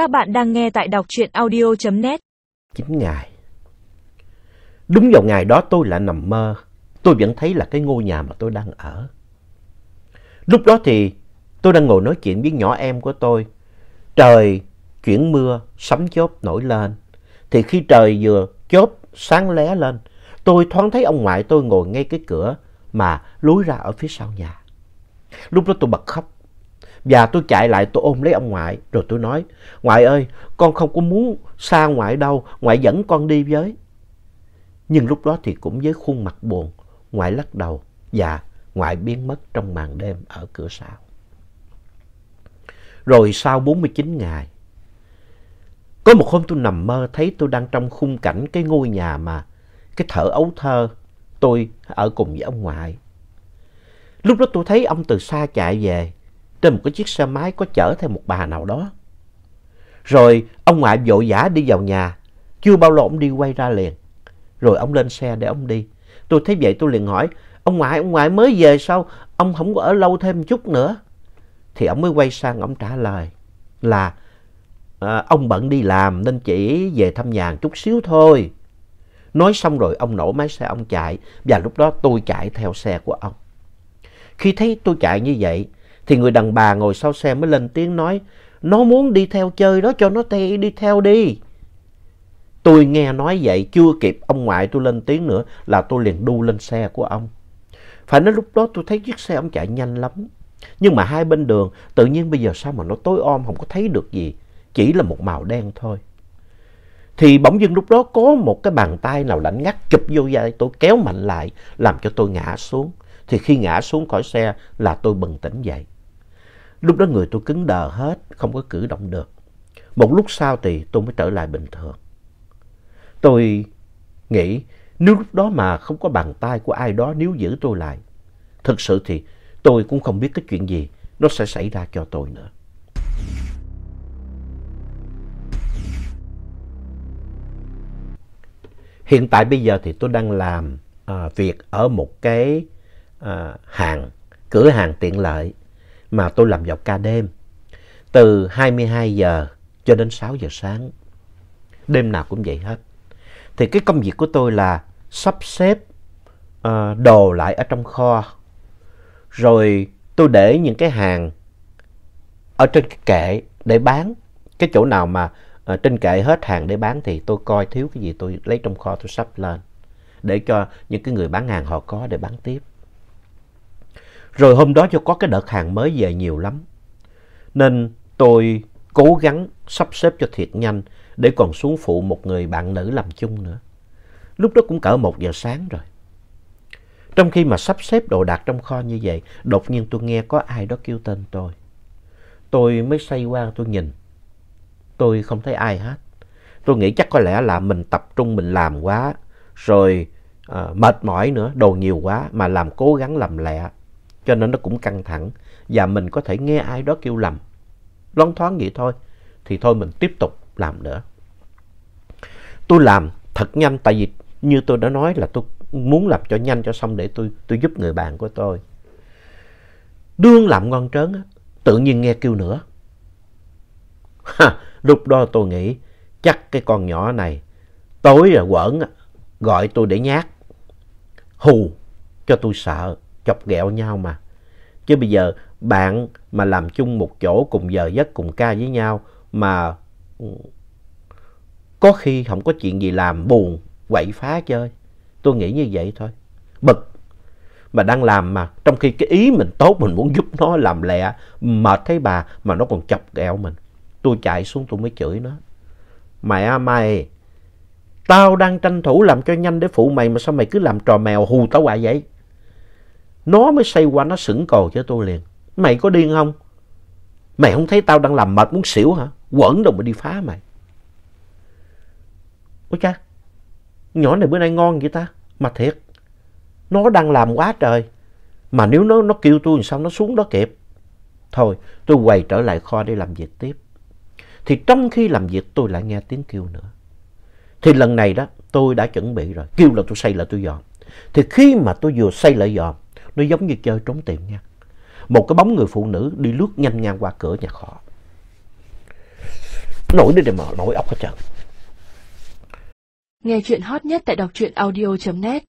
Các bạn đang nghe tại đọc truyện audio.net. 9 ngày. Đúng vào ngày đó tôi lại nằm mơ. Tôi vẫn thấy là cái ngôi nhà mà tôi đang ở. Lúc đó thì tôi đang ngồi nói chuyện với nhỏ em của tôi. Trời chuyển mưa, sấm chớp nổi lên. Thì khi trời vừa chớp sáng lé lên, tôi thoáng thấy ông ngoại tôi ngồi ngay cái cửa mà lối ra ở phía sau nhà. Lúc đó tôi bật khóc. Và tôi chạy lại tôi ôm lấy ông ngoại rồi tôi nói, ngoại ơi, con không có muốn xa ngoại đâu, ngoại dẫn con đi với. Nhưng lúc đó thì cũng với khuôn mặt buồn, ngoại lắc đầu và ngoại biến mất trong màn đêm ở cửa sau. Rồi sau 49 ngày, có một hôm tôi nằm mơ thấy tôi đang trong khung cảnh cái ngôi nhà mà cái thở ấu thơ tôi ở cùng với ông ngoại. Lúc đó tôi thấy ông từ xa chạy về trên một cái chiếc xe máy có chở theo một bà nào đó. Rồi ông ngoại vội vã đi vào nhà, chưa bao lâu ông đi quay ra liền. Rồi ông lên xe để ông đi. Tôi thấy vậy tôi liền hỏi, ông ngoại, ông ngoại mới về sao? Ông không có ở lâu thêm chút nữa. Thì ông mới quay sang ông trả lời là à, ông bận đi làm nên chỉ về thăm nhà chút xíu thôi. Nói xong rồi ông nổ máy xe ông chạy và lúc đó tôi chạy theo xe của ông. Khi thấy tôi chạy như vậy thì người đàn bà ngồi sau xe mới lên tiếng nói, nó muốn đi theo chơi đó, cho nó đi theo đi. Tôi nghe nói vậy, chưa kịp ông ngoại tôi lên tiếng nữa là tôi liền đu lên xe của ông. Phải nói lúc đó tôi thấy chiếc xe ông chạy nhanh lắm. Nhưng mà hai bên đường, tự nhiên bây giờ sao mà nó tối om, không có thấy được gì. Chỉ là một màu đen thôi. Thì bỗng dưng lúc đó có một cái bàn tay nào lạnh ngắt chụp vô vai tôi, kéo mạnh lại, làm cho tôi ngã xuống. Thì khi ngã xuống khỏi xe là tôi bừng tỉnh dậy. Lúc đó người tôi cứng đờ hết, không có cử động được. Một lúc sau thì tôi mới trở lại bình thường. Tôi nghĩ nếu lúc đó mà không có bàn tay của ai đó níu giữ tôi lại, thực sự thì tôi cũng không biết cái chuyện gì nó sẽ xảy ra cho tôi nữa. Hiện tại bây giờ thì tôi đang làm à, việc ở một cái à, hàng, cửa hàng tiện lợi mà tôi làm vào ca đêm. Từ 22 giờ cho đến 6 giờ sáng. Đêm nào cũng vậy hết. Thì cái công việc của tôi là sắp xếp uh, đồ lại ở trong kho. Rồi tôi để những cái hàng ở trên cái kệ để bán. Cái chỗ nào mà uh, trên kệ hết hàng để bán thì tôi coi thiếu cái gì tôi lấy trong kho tôi sắp lên. Để cho những cái người bán hàng họ có để bán tiếp. Rồi hôm đó cho có cái đợt hàng mới về nhiều lắm. Nên tôi cố gắng sắp xếp cho thiệt nhanh để còn xuống phụ một người bạn nữ làm chung nữa. Lúc đó cũng cỡ một giờ sáng rồi. Trong khi mà sắp xếp đồ đạc trong kho như vậy, đột nhiên tôi nghe có ai đó kêu tên tôi. Tôi mới xoay qua tôi nhìn. Tôi không thấy ai hết. Tôi nghĩ chắc có lẽ là mình tập trung mình làm quá, rồi à, mệt mỏi nữa, đồ nhiều quá mà làm cố gắng làm lẹ cho nên nó cũng căng thẳng và mình có thể nghe ai đó kêu lầm. Loáng thoáng vậy thôi, thì thôi mình tiếp tục làm nữa. Tôi làm thật nhanh tại vì như tôi đã nói là tôi muốn làm cho nhanh cho xong để tôi, tôi giúp người bạn của tôi. Đương làm ngon trớn, tự nhiên nghe kêu nữa. Ha, lúc đó tôi nghĩ chắc cái con nhỏ này tối là quẩn gọi tôi để nhát. Hù cho tôi sợ chọc ghẹo nhau mà. Chứ bây giờ bạn mà làm chung một chỗ cùng giờ giấc cùng ca với nhau mà ừ, có khi không có chuyện gì làm buồn, quậy phá chơi. Tôi nghĩ như vậy thôi. Bực. Mà đang làm mà trong khi cái ý mình tốt mình muốn giúp nó làm lẹ mệt thấy bà mà nó còn chọc ghẹo mình. Tôi chạy xuống tôi mới chửi nó. Mày à mày, tao đang tranh thủ làm cho nhanh để phụ mày mà sao mày cứ làm trò mèo hù tao hoài vậy? Nó mới xoay qua nó sững cồ cho tôi liền. Mày có điên không? Mày không thấy tao đang làm mệt muốn xỉu hả? Quẩn đâu mà đi phá mày. Ôi cha, nhỏ này bữa nay ngon vậy ta? Mà thiệt, nó đang làm quá trời. Mà nếu nó, nó kêu tôi làm sao nó xuống đó kịp? Thôi, tôi quay trở lại kho để làm việc tiếp. Thì trong khi làm việc tôi lại nghe tiếng kêu nữa. Thì lần này đó tôi đã chuẩn bị rồi. Kêu là tôi xây lại tôi dòm. Thì khi mà tôi vừa xây lại dòm nó giống như chơi trốn tìm nha. Một cái bóng người phụ nữ đi lướt nhanh ngang qua cửa nhà kho. nổi đi mở nổi ốc hết trơn Nghe chuyện hot nhất tại đọc truyện audio.net